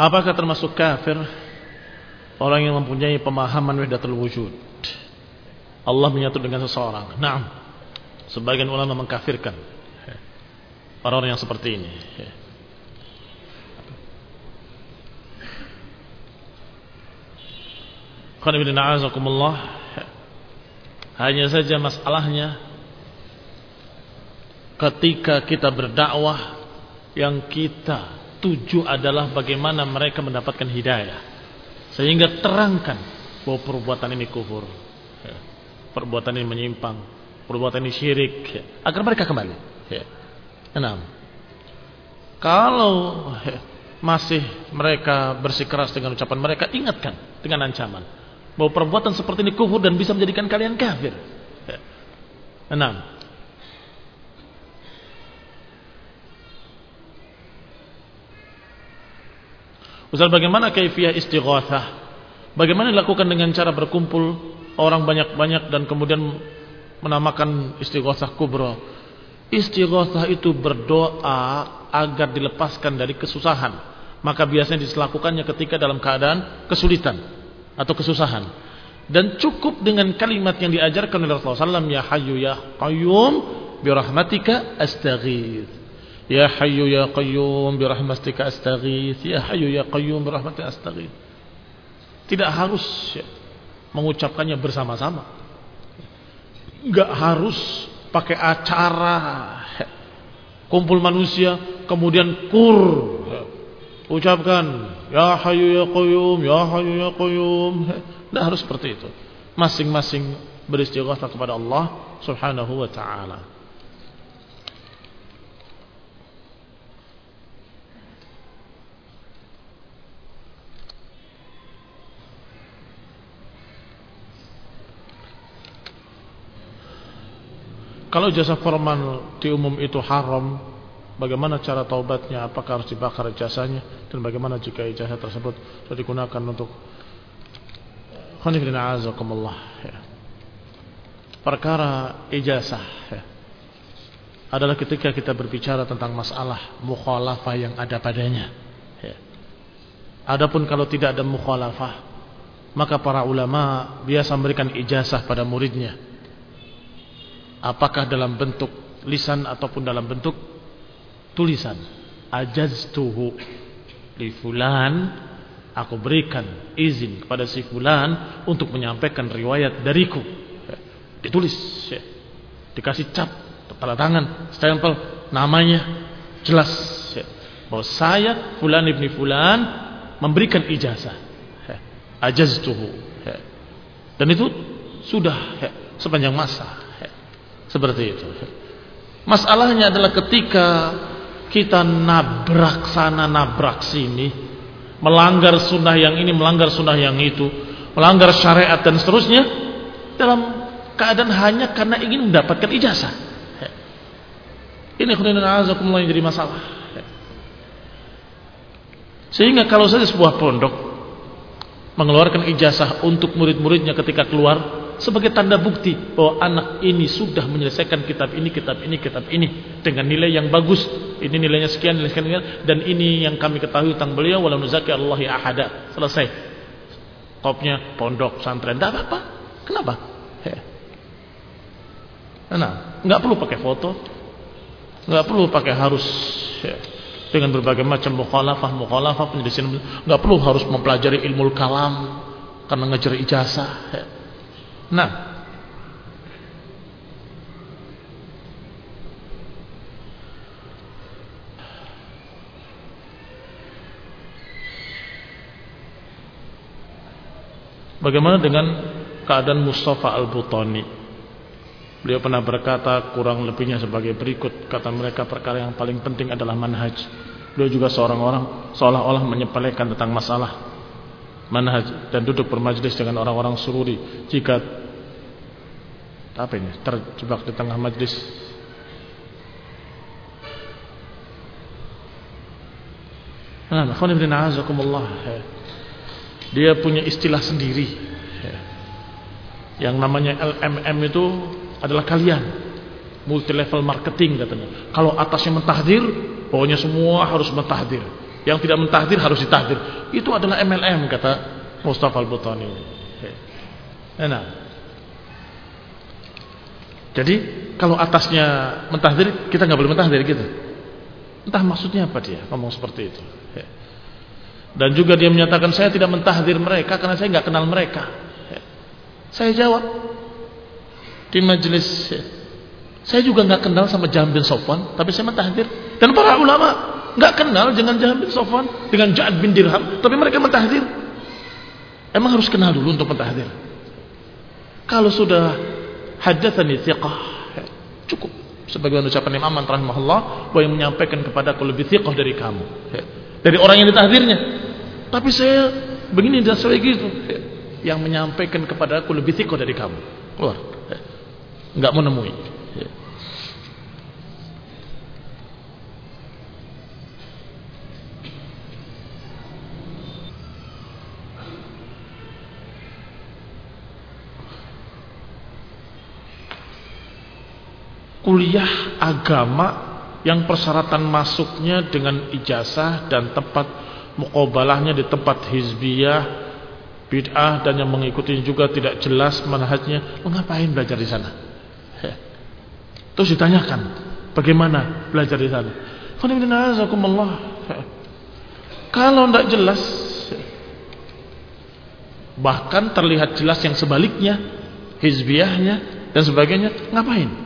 Apakah termasuk kafir orang yang mempunyai pemahaman wahdatul wujud? Allah menyatu dengan seseorang. Naam. Sebagian ulama mengkafirkan orang-orang yang seperti ini. Hanya saja masalahnya ketika kita berdakwah yang kita tuju adalah bagaimana mereka mendapatkan hidayah. Sehingga terangkan bahwa perbuatan ini kufur. Perbuatan ini menyimpang, perbuatan ini syirik agar mereka kembali. Enam. Kalau masih mereka bersikeras dengan ucapan mereka, ingatkan dengan ancaman bahwa perbuatan seperti ini kufur dan bisa menjadikan kalian kafir. Enam. Ustaz bagaimana kaifiyah istighatsah? Bagaimana dilakukan dengan cara berkumpul orang banyak-banyak dan kemudian menamakan istighatsah kubra? Istighatsah itu berdoa agar dilepaskan dari kesusahan. Maka biasanya dilakukannya ketika dalam keadaan kesulitan atau kesusahan. Dan cukup dengan kalimat yang diajarkan oleh Rasulullah SAW, Ya Hayyu Ya Qayyum, Birahmatika Astaghith. Ya Hayyu Ya Qayyum birahmatika astaghith. Ya Hayyu Ya Qayyum birahmatika astaghith. Tidak harus ya, mengucapkannya bersama-sama. Enggak harus pakai acara ya, kumpul manusia kemudian kur ya, ucapkan Ya Hayyu Ya Qayyum Ya Hayyu Ya Qayyum. Tidak harus seperti itu. Masing-masing beristighatsah kepada Allah Subhanahu wa taala Kalau jasa formal di umum itu haram, bagaimana cara taubatnya? Apakah harus dibakar jasanya? Dan bagaimana jika ijazah tersebut sudah digunakan untuk Khanifidin azakumullah ya. Perkara ijazah ya. Adalah ketika kita berbicara tentang masalah mukhalafah yang ada padanya ya. Adapun kalau tidak ada mukhalafah Maka para ulama biasa memberikan ijazah pada muridnya apakah dalam bentuk lisan ataupun dalam bentuk tulisan? Ajaztuhu. Li fulan aku berikan izin kepada si fulan untuk menyampaikan riwayat dariku. Ditulis dikasih cap tanda tangan stempel namanya jelas bahwa saya fulan ibni fulan memberikan ijazah. Ajaztuhu. Dan itu sudah sepanjang masa seperti itu. Masalahnya adalah ketika kita nabrak sana nabrak sini, melanggar sunnah yang ini, melanggar sunnah yang itu, melanggar syariat dan seterusnya dalam keadaan hanya karena ingin mendapatkan ijazah. Ini khairan azakumullah yang jadi masalah. Sehingga kalau saja sebuah pondok mengeluarkan ijazah untuk murid-muridnya ketika keluar sebagai tanda bukti bahwa anak ini sudah menyelesaikan kitab ini, kitab ini, kitab ini dengan nilai yang bagus. Ini nilainya sekian, nilai sekian, dan ini yang kami ketahui tentang beliau walau nuzaki Allahi ahada. Selesai. Topnya pondok, santren, tidak apa-apa. Kenapa? Nah, nggak perlu pakai foto, nggak perlu pakai harus ya, dengan berbagai macam mukhalafah, mukhalafah penyelesaian, nggak perlu harus mempelajari ilmu kalam karena ngejar ijazah. Ya. Nah, Bagaimana dengan keadaan Mustafa Al-Butani? Beliau pernah berkata kurang lebihnya sebagai berikut. Kata mereka perkara yang paling penting adalah manhaj. Beliau juga seorang orang seolah-olah menyepelekan tentang masalah manhaj dan duduk bermajlis dengan orang-orang sururi jika apa ini terjebak di tengah majlis Nah, dia punya istilah sendiri. Yang namanya LMM itu adalah kalian. Multi level marketing katanya. Kalau atasnya mentahdir, pokoknya semua harus mentahdir. Yang tidak mentahdir harus ditahdir. Itu adalah MLM kata Mustafa Al-Butani. Nah. Jadi kalau atasnya mentahdir, kita nggak boleh mentahdir gitu. Entah maksudnya apa dia ngomong seperti itu. Dan juga dia menyatakan saya tidak mentahdir mereka karena saya nggak kenal mereka. Saya jawab di majelis saya juga nggak kenal sama Jahm bin Sofwan, tapi saya mentahdir. Dan para ulama nggak kenal dengan Jahm bin Sofwan, dengan Ja'ad bin Dirham, tapi mereka mentahdir. Emang harus kenal dulu untuk mentahdir. Kalau sudah hadatsani thiqah, cukup. Sebagaimana ucapan Imam Ahmad rahimahullah, bahwa yang menyampaikan kepada aku lebih thiqah dari kamu. Dari orang yang ditahdirnya. Tapi saya begini dan saya gitu. Yang menyampaikan kepada aku lebih thiqah dari kamu. Keluar. Enggak menemui. Kuliah agama yang persyaratan masuknya dengan ijazah dan tempat mukobalahnya di tempat hizbiyah bid'ah dan yang mengikuti juga tidak jelas manhajnya mengapain belajar di sana? Terus ditanyakan bagaimana belajar di sana? Kalau tidak jelas bahkan terlihat jelas yang sebaliknya hizbiyahnya dan sebagainya ngapain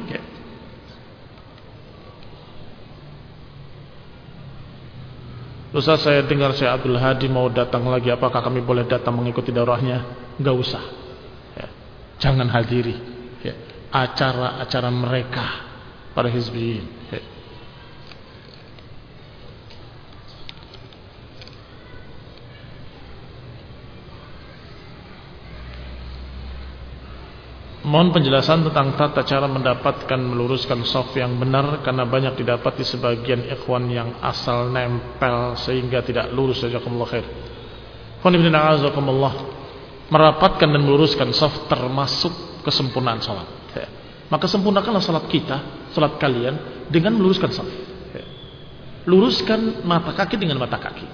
Ustaz saya dengar saya Abdul Hadi mau datang lagi apakah kami boleh datang mengikuti daurahnya Enggak usah ya. jangan hadiri ya. acara-acara ya. mereka para hizbiyin ya. Mohon penjelasan tentang tata cara mendapatkan meluruskan soft yang benar karena banyak didapat di sebagian ikhwan yang asal nempel sehingga tidak lurus jazakumullah khair. Merapatkan dan meluruskan soft termasuk kesempurnaan salat. Ya. Maka sempurnakanlah salat kita, salat kalian dengan meluruskan soft. Ya. Luruskan mata kaki dengan mata kaki.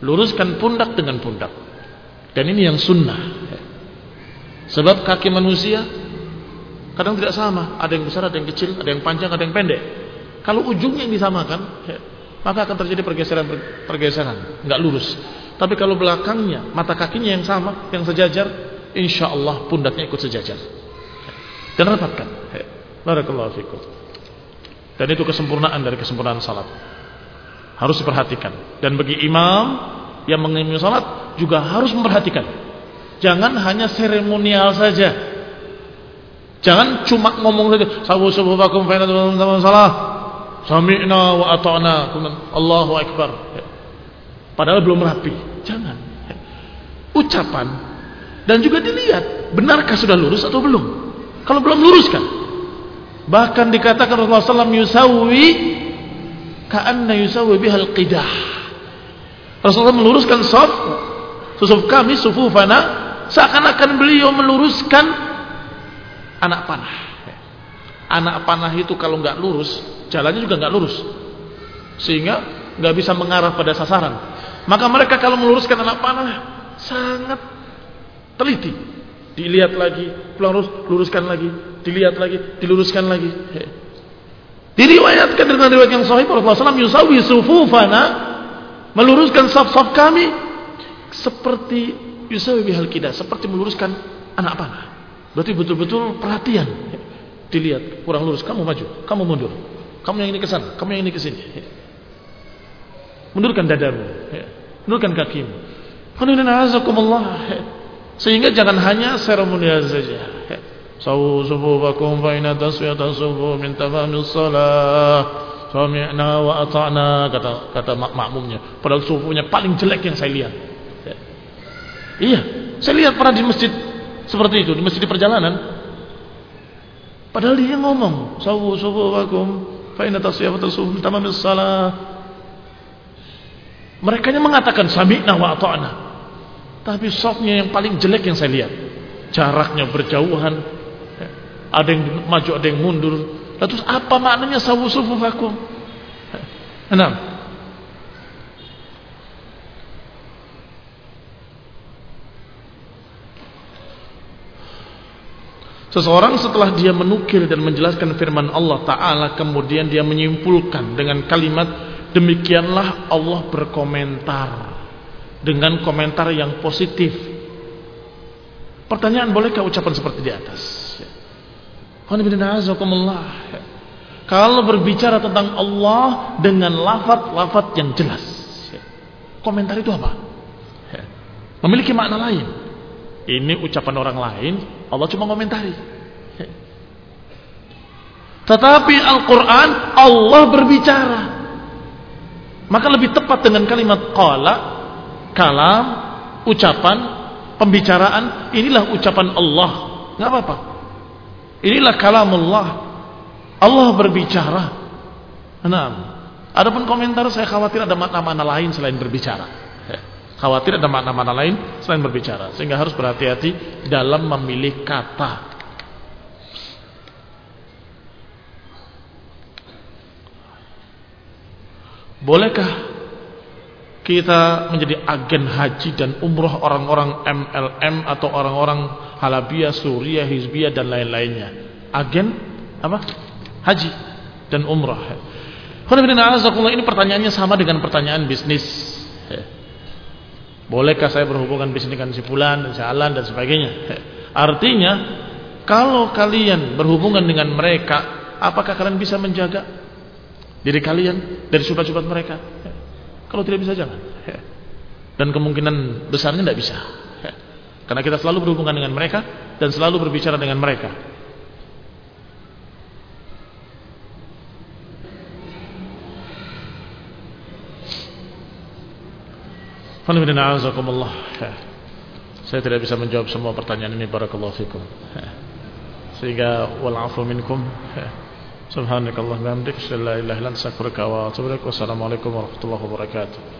Luruskan pundak dengan pundak. Dan ini yang sunnah. Sebab kaki manusia kadang tidak sama, ada yang besar, ada yang kecil, ada yang panjang, ada yang pendek. Kalau ujungnya yang disamakan, maka akan terjadi pergeseran-pergeseran, nggak lurus. Tapi kalau belakangnya, mata kakinya yang sama, yang sejajar, insya Allah pundaknya ikut sejajar. Dan rapatkan. Barakallahu fikum. Dan itu kesempurnaan dari kesempurnaan salat. Harus diperhatikan. Dan bagi imam yang mengimami salat juga harus memperhatikan Jangan hanya seremonial saja. Jangan cuma ngomong saja. Sabu subuh bakum fa salah. Sami'na wa ata'na. Allahu akbar. Padahal belum rapi. Jangan. Ucapan dan juga dilihat benarkah sudah lurus atau belum. Kalau belum luruskan. Bahkan dikatakan Rasulullah SAW yusawi ka'anna yusawi bihal qidah. Rasulullah meluruskan saf susuf kami sufufana Seakan-akan beliau meluruskan anak panah. Anak panah itu kalau nggak lurus, jalannya juga nggak lurus. Sehingga nggak bisa mengarah pada sasaran. Maka mereka kalau meluruskan anak panah sangat teliti. Dilihat lagi, lurus, luruskan lagi, dilihat lagi, diluruskan lagi. Diriwayatkan dengan riwayat yang sahih Rasulullah SAW yusawi sufufana meluruskan saf-saf kami seperti yusawi bihal kidah seperti meluruskan anak panah. Berarti betul-betul perhatian. Dilihat kurang lurus, kamu maju, kamu mundur. Kamu yang ini ke sana, kamu yang ini ke sini. Mundurkan dadamu, mundurkan kakimu. Sehingga jangan hanya seremonial saja. Sawu sufufakum fa inna taswiyatan sufu min tamamis salah. Sami'na wa ata'na kata kata makmumnya. Padahal sufunya paling jelek yang saya lihat. Iya, saya lihat pernah di masjid seperti itu, di masjid di perjalanan. Padahal dia ngomong, sawu sawu wakum, fa inna tasyafa tasum tamamis salah. Mereka mengatakan sami'na wa ata'na. Tapi sofnya yang paling jelek yang saya lihat. Jaraknya berjauhan. Ada yang maju, ada yang mundur. Lalu apa maknanya sawu sufufakum? Enam. Seseorang setelah dia menukil dan menjelaskan firman Allah Ta'ala Kemudian dia menyimpulkan dengan kalimat Demikianlah Allah berkomentar Dengan komentar yang positif. Pertanyaan bolehkah ucapan seperti di atas? Kalau berbicara tentang Allah Dengan lafat-lafat yang jelas Komentar itu apa? Memiliki makna lain Ini ucapan orang lain Allah cuma komentari. Tetapi Al-Quran Allah berbicara. Maka lebih tepat dengan kalimat qala, kalam, ucapan, pembicaraan. Inilah ucapan Allah. Nggak apa-apa. Inilah kalam Allah. Allah berbicara. Nah, adapun komentar saya khawatir ada makna-makna lain selain berbicara. Khawatir ada makna-makna lain selain berbicara. Sehingga harus berhati-hati dalam memilih kata. Bolehkah kita menjadi agen haji dan umroh orang-orang MLM atau orang-orang Halabiyah, Suriah, Hizbiyah dan lain-lainnya? Agen apa? Haji dan umroh. Ini pertanyaannya sama dengan pertanyaan bisnis. Bolehkah saya berhubungan bisnis dengan si fulan dan si alan dan sebagainya? Artinya, kalau kalian berhubungan dengan mereka, apakah kalian bisa menjaga diri kalian dari syubhat-syubhat mereka? Kalau tidak bisa jangan. Dan kemungkinan besarnya tidak bisa. Karena kita selalu berhubungan dengan mereka dan selalu berbicara dengan mereka. Saya tidak bisa menjawab semua pertanyaan ini barakallahu fikum. Sehingga wal afu minkum. Subhanakallah wa bihamdik, la ilaha illa anta astaghfiruka wa atubu ilaik. Warahmatullahi wabarakatuh.